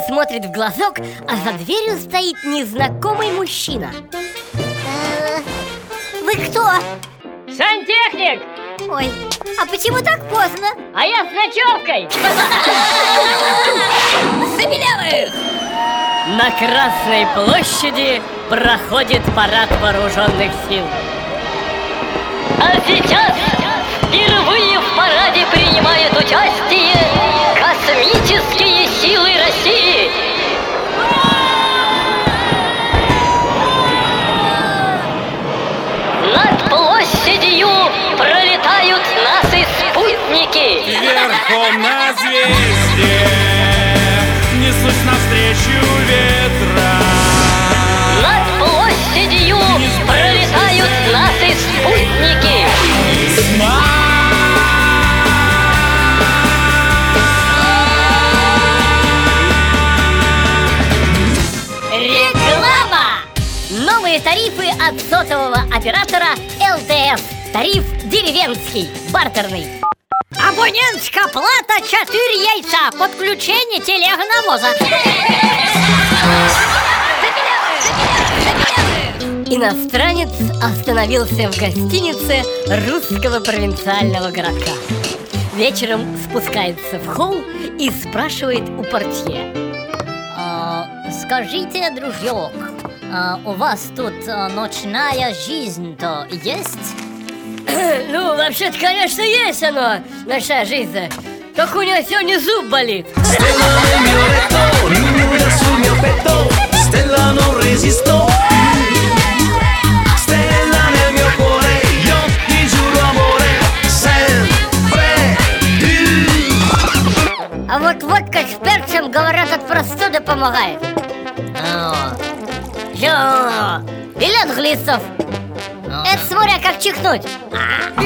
смотрит в глазок, а за дверью стоит незнакомый мужчина Э, Вы кто? Сантехник! Ой, а почему так поздно? А я с ночевкой! Забелявых! На Красной площади проходит парад вооруженных сил А сейчас впервые спутники! Верхом на звезде Несусь навстречу ветра Над площадью пролетают наши спутники! Реклама! Новые тарифы от сотового оператора ЛТС Тариф деревенский, бартерный Абонентская плата 4 яйца. Подключение телегонавоза. Иностранец остановился в гостинице русского провинциального городка Вечером спускается в холл и спрашивает у портье. А, Скажите, дружок, а у вас тут а, ночная жизнь-то есть? Ну, вообще-то, конечно, есть оно, ночная жизнь Только у него сегодня зуб болит. А вот водка с перцем, говорят, от простуды помогает. Или от глистов это смотря как чихнуть. А?